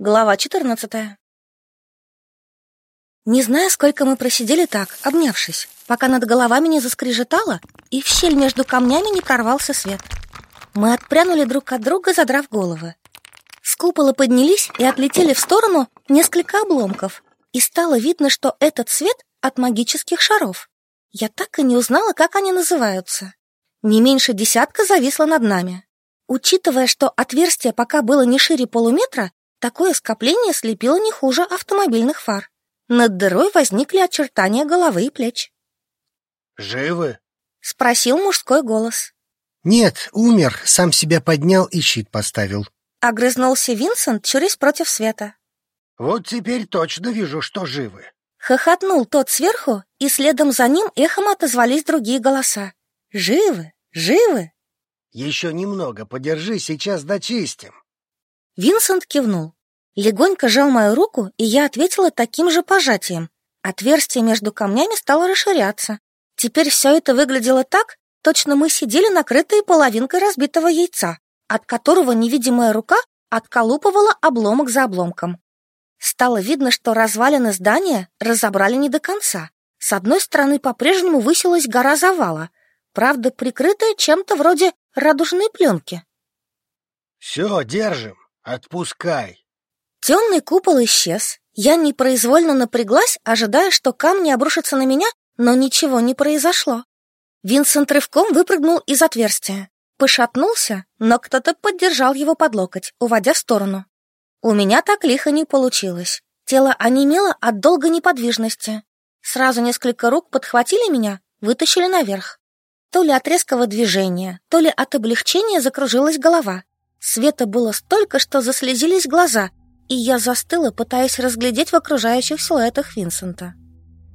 Глава 14 Не знаю, сколько мы просидели так, обнявшись, пока над головами не заскрежетало и в щель между камнями не прорвался свет. Мы отпрянули друг от друга, задрав головы. С купола поднялись и отлетели в сторону несколько обломков, и стало видно, что этот свет от магических шаров. Я так и не узнала, как они называются. Не меньше десятка зависло над нами. Учитывая, что отверстие пока было не шире полуметра, Такое скопление слепило не хуже автомобильных фар. Над дырой возникли очертания головы и плеч. «Живы?» — спросил мужской голос. «Нет, умер, сам себя поднял и щит поставил». Огрызнулся Винсент, чурясь против света. «Вот теперь точно вижу, что живы». Хохотнул тот сверху, и следом за ним эхом отозвались другие голоса. «Живы! Живы!» «Еще немного подержи, сейчас дочистим». Винсент кивнул. Легонько жал мою руку, и я ответила таким же пожатием. Отверстие между камнями стало расширяться. Теперь все это выглядело так, точно мы сидели накрытые половинкой разбитого яйца, от которого невидимая рука отколупывала обломок за обломком. Стало видно, что развалины здания разобрали не до конца. С одной стороны по-прежнему высилась гора завала, правда, прикрытая чем-то вроде радужной пленки. «Все, держим!» Отпускай. Темный купол исчез. Я непроизвольно напряглась, ожидая, что камни обрушатся на меня, но ничего не произошло. Винсент рывком выпрыгнул из отверстия. Пошатнулся, но кто-то поддержал его под локоть, уводя в сторону. У меня так лихо не получилось. Тело онемело от долгой неподвижности. Сразу несколько рук подхватили меня, вытащили наверх. То ли от резкого движения, то ли от облегчения закружилась голова. Света было столько, что заслезились глаза, и я застыла, пытаясь разглядеть в окружающих силуэтах Винсента.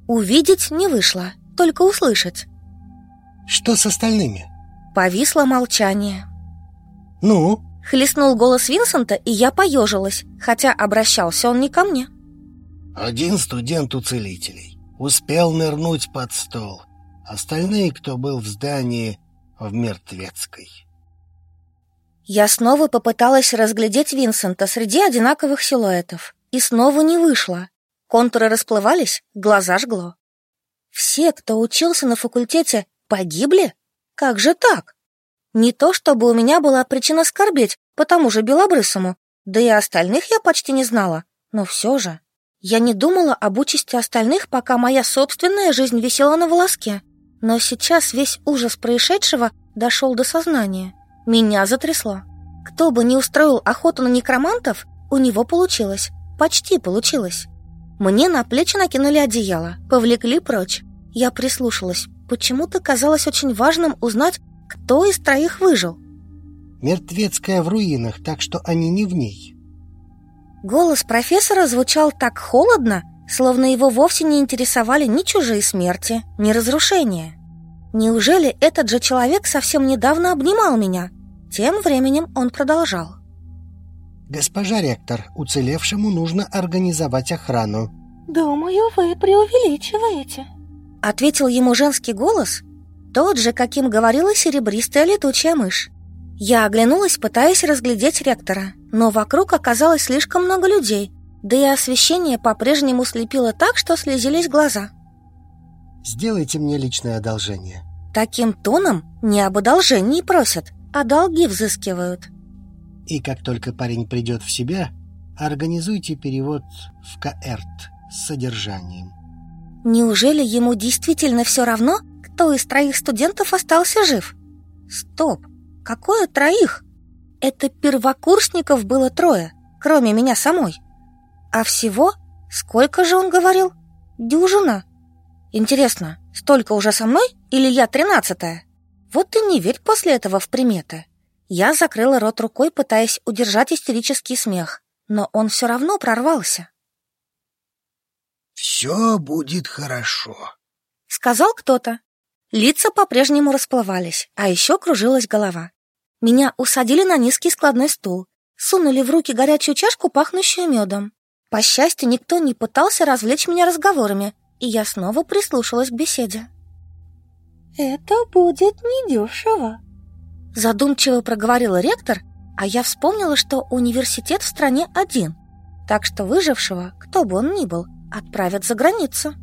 Увидеть не вышло, только услышать. «Что с остальными?» Повисло молчание. «Ну?» Хлестнул голос Винсента, и я поежилась, хотя обращался он не ко мне. «Один студент у целителей. Успел нырнуть под стол. Остальные, кто был в здании, в Мертвецкой». Я снова попыталась разглядеть Винсента среди одинаковых силуэтов, и снова не вышло. Контуры расплывались, глаза жгло. Все, кто учился на факультете, погибли? Как же так? Не то чтобы у меня была причина скорбеть по тому же Белобрысому, да и остальных я почти не знала, но все же. Я не думала об участи остальных, пока моя собственная жизнь висела на волоске. Но сейчас весь ужас происшедшего дошел до сознания. Меня затрясло. Кто бы ни устроил охоту на некромантов, у него получилось. Почти получилось. Мне на плечи накинули одеяло, повлекли прочь. Я прислушалась. Почему-то казалось очень важным узнать, кто из троих выжил. Мертвецкая в руинах, так что они не в ней. Голос профессора звучал так холодно, словно его вовсе не интересовали ни чужие смерти, ни разрушения. Неужели этот же человек совсем недавно обнимал меня? Тем временем он продолжал. Госпожа ректор, уцелевшему нужно организовать охрану. Думаю, вы преувеличиваете. Ответил ему женский голос, тот же, каким говорила серебристая летучая мышь. Я оглянулась, пытаясь разглядеть ректора, но вокруг оказалось слишком много людей, да и освещение по-прежнему слепило так, что слезились глаза. Сделайте мне личное одолжение. Таким тоном не об одолжении просят, а долги взыскивают. И как только парень придет в себя, организуйте перевод в КАЭРТ с содержанием. Неужели ему действительно все равно, кто из троих студентов остался жив? Стоп, какое троих? Это первокурсников было трое, кроме меня самой. А всего, сколько же он говорил? Дюжина? Интересно, столько уже со мной или я тринадцатая? Вот и не верь после этого в приметы. Я закрыла рот рукой, пытаясь удержать истерический смех, но он все равно прорвался. «Все будет хорошо», — сказал кто-то. Лица по-прежнему расплывались, а еще кружилась голова. Меня усадили на низкий складной стул, сунули в руки горячую чашку, пахнущую медом. По счастью, никто не пытался развлечь меня разговорами, и я снова прислушалась к беседе. «Это будет недешево», — задумчиво проговорила ректор, а я вспомнила, что университет в стране один. Так что выжившего, кто бы он ни был, отправят за границу.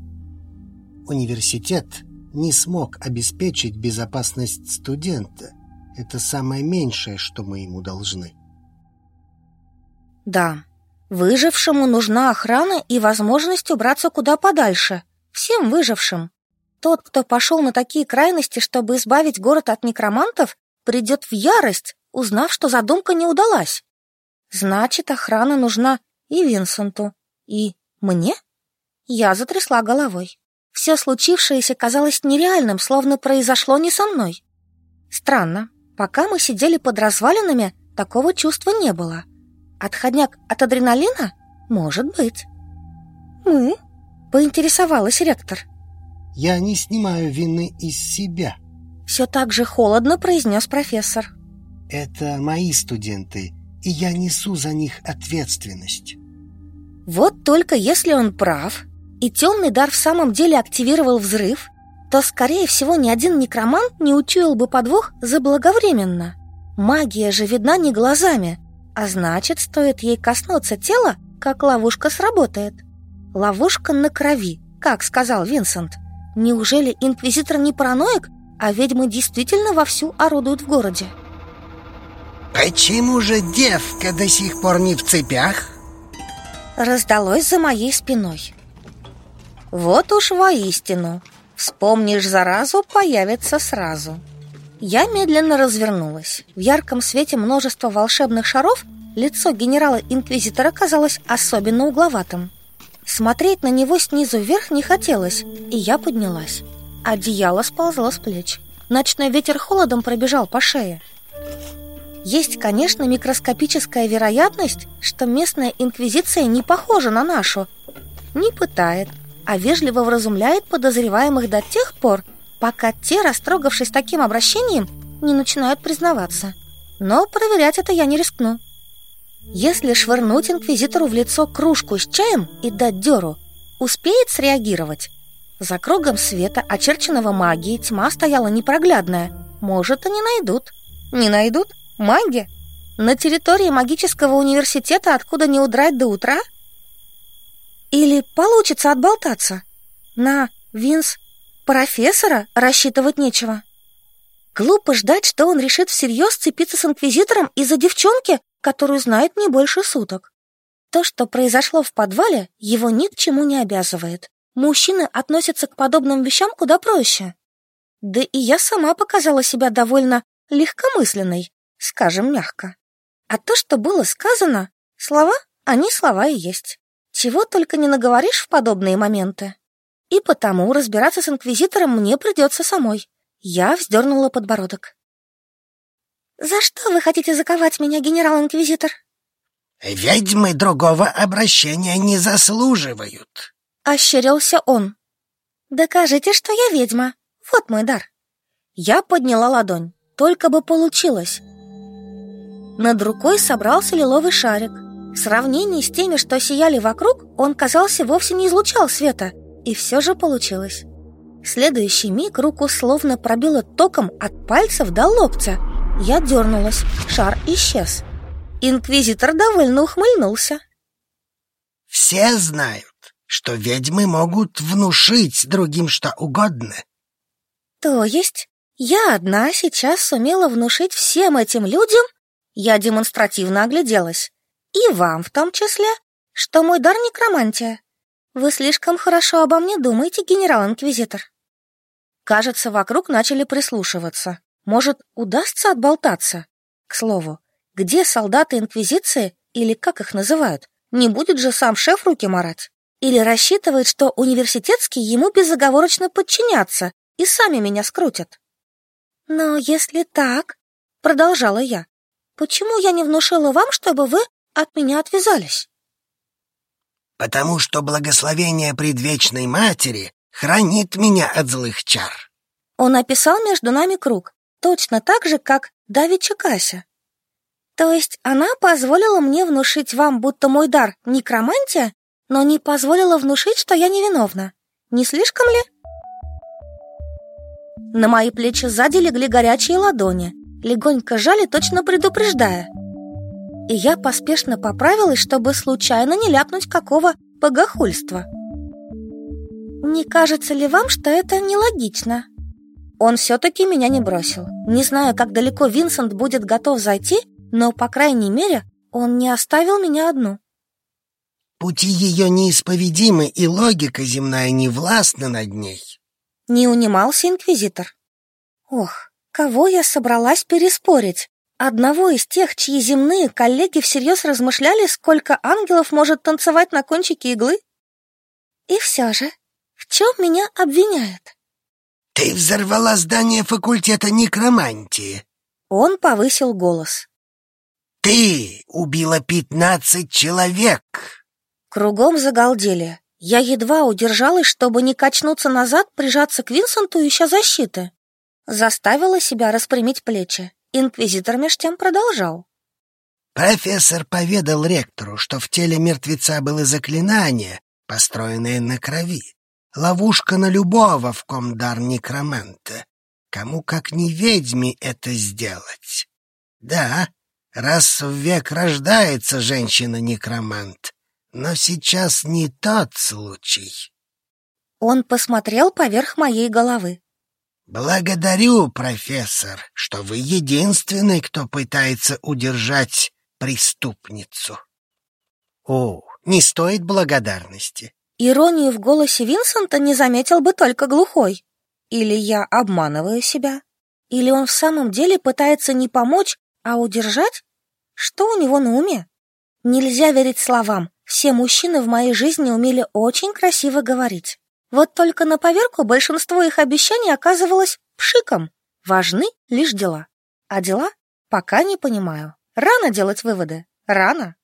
Университет не смог обеспечить безопасность студента. Это самое меньшее, что мы ему должны. Да, выжившему нужна охрана и возможность убраться куда подальше. Всем выжившим. Тот, кто пошел на такие крайности, чтобы избавить город от некромантов, придет в ярость, узнав, что задумка не удалась. Значит, охрана нужна и Винсенту, и мне? Я затрясла головой. Все случившееся казалось нереальным, словно произошло не со мной. Странно, пока мы сидели под развалинами, такого чувства не было. Отходняк от адреналина? Может быть. «Мы?» — поинтересовалась ректор. «Я не снимаю вины из себя», — все так же холодно произнес профессор. «Это мои студенты, и я несу за них ответственность». Вот только если он прав, и темный дар в самом деле активировал взрыв, то, скорее всего, ни один некромант не учуял бы подвох заблаговременно. Магия же видна не глазами, а значит, стоит ей коснуться тела, как ловушка сработает. Ловушка на крови, как сказал Винсент. Неужели инквизитор не параноик, а ведьмы действительно вовсю орудуют в городе? «Почему же девка до сих пор не в цепях?» Раздалось за моей спиной. Вот уж воистину, вспомнишь заразу, появится сразу. Я медленно развернулась. В ярком свете множества волшебных шаров лицо генерала-инквизитора казалось особенно угловатым. Смотреть на него снизу вверх не хотелось, и я поднялась. Одеяло сползло с плеч. Ночной ветер холодом пробежал по шее. Есть, конечно, микроскопическая вероятность, что местная инквизиция не похожа на нашу. Не пытает, а вежливо вразумляет подозреваемых до тех пор, пока те, растрогавшись таким обращением, не начинают признаваться. Но проверять это я не рискну. Если швырнуть инквизитору в лицо кружку с чаем и дать дёру, успеет среагировать? За кругом света, очерченного магией, тьма стояла непроглядная. Может, и не найдут. Не найдут? Маги? На территории магического университета, откуда не удрать до утра? Или получится отболтаться? На Винс профессора рассчитывать нечего. Глупо ждать, что он решит всерьез цепиться с инквизитором из-за девчонки, которую знает не больше суток. То, что произошло в подвале, его ни к чему не обязывает. Мужчины относятся к подобным вещам куда проще. Да и я сама показала себя довольно легкомысленной, скажем мягко. А то, что было сказано, слова, они слова и есть. Чего только не наговоришь в подобные моменты. И потому разбираться с инквизитором мне придется самой. Я вздернула подбородок. «За что вы хотите заковать меня, генерал-инквизитор?» «Ведьмы другого обращения не заслуживают», — ощерился он. «Докажите, что я ведьма. Вот мой дар». Я подняла ладонь. Только бы получилось. Над рукой собрался лиловый шарик. В сравнении с теми, что сияли вокруг, он, казался, вовсе не излучал света — и все же получилось. В следующий миг руку словно пробило током от пальцев до локтя. Я дернулась, шар исчез. Инквизитор довольно ухмыльнулся. «Все знают, что ведьмы могут внушить другим что угодно». «То есть я одна сейчас сумела внушить всем этим людям?» Я демонстративно огляделась. «И вам в том числе, что мой дар некромантия. Вы слишком хорошо обо мне думаете, генерал-инквизитор. Кажется, вокруг начали прислушиваться. Может, удастся отболтаться? К слову, где солдаты Инквизиции, или как их называют? Не будет же сам шеф руки марать? Или рассчитывает, что университетские ему безоговорочно подчинятся и сами меня скрутят? Но если так, продолжала я, почему я не внушила вам, чтобы вы от меня отвязались? потому что благословение предвечной матери хранит меня от злых чар. Он описал между нами круг, точно так же, как Давича Кася. То есть она позволила мне внушить вам, будто мой дар — некромантия, но не позволила внушить, что я невиновна. Не слишком ли? На мои плечи сзади легли горячие ладони, легонько жали, точно предупреждая. и я поспешно поправилась, чтобы случайно не ляпнуть какого богохульства. Не кажется ли вам, что это нелогично? Он все-таки меня не бросил. Не знаю, как далеко Винсент будет готов зайти, но, по крайней мере, он не оставил меня одну. Пути ее неисповедимы, и логика земная не властна над ней. Не унимался инквизитор. Ох, кого я собралась переспорить? Одного из тех, чьи земные коллеги всерьез размышляли, сколько ангелов может танцевать на кончике иглы? И все же, в чем меня обвиняют? Ты взорвала здание факультета некромантии. Он повысил голос. Ты убила пятнадцать человек. Кругом загалдели. Я едва удержалась, чтобы не качнуться назад, прижаться к Винсенту, ища защиты. Заставила себя распрямить плечи. Инквизитор меж тем продолжал. Профессор поведал ректору, что в теле мертвеца было заклинание, построенное на крови. Ловушка на любого, в ком дар некроманта. Кому, как не ведьме, это сделать? Да, раз в век рождается женщина-некромант, но сейчас не тот случай. Он посмотрел поверх моей головы. Благодарю, профессор, что вы единственный, кто пытается удержать преступницу. О, не стоит благодарности. Иронию в голосе Винсента не заметил бы только глухой. Или я обманываю себя, или он в самом деле пытается не помочь, а удержать? Что у него на уме? Нельзя верить словам. Все мужчины в моей жизни умели очень красиво говорить. Вот только на поверку большинство их обещаний оказывалось пшиком. Важны лишь дела. А дела пока не понимаю. Рано делать выводы. Рано.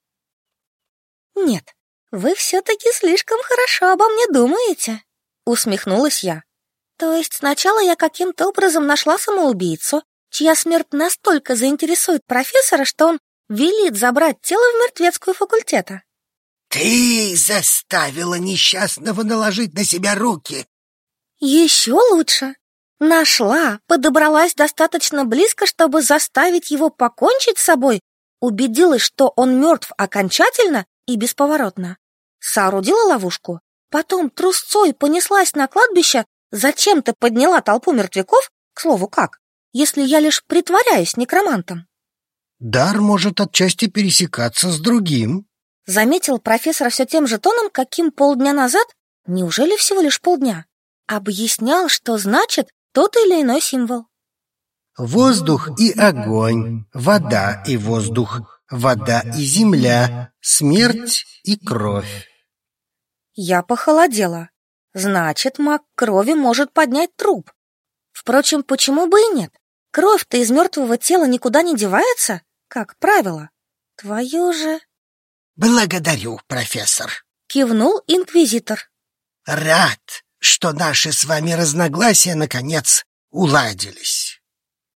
Нет, вы все-таки слишком хорошо обо мне думаете. Усмехнулась я. То есть сначала я каким-то образом нашла самоубийцу, чья смерть настолько заинтересует профессора, что он велит забрать тело в мертвецкую факультета. Ты заставила несчастного наложить на себя руки. Еще лучше. Нашла, подобралась достаточно близко, чтобы заставить его покончить с собой, убедилась, что он мертв окончательно и бесповоротно. Соорудила ловушку, потом трусцой понеслась на кладбище, зачем-то подняла толпу мертвяков, к слову, как, если я лишь притворяюсь некромантом. Дар может отчасти пересекаться с другим, Заметил профессор все тем же тоном, каким полдня назад, неужели всего лишь полдня, объяснял, что значит тот или иной символ. Воздух и огонь, вода и воздух, вода и земля, смерть и кровь. Я похолодела. Значит, маг крови может поднять труп. Впрочем, почему бы и нет? Кровь-то из мертвого тела никуда не девается, как правило. Твою же... Благодарю, профессор. Кивнул инквизитор. Рад, что наши с вами разногласия наконец уладились.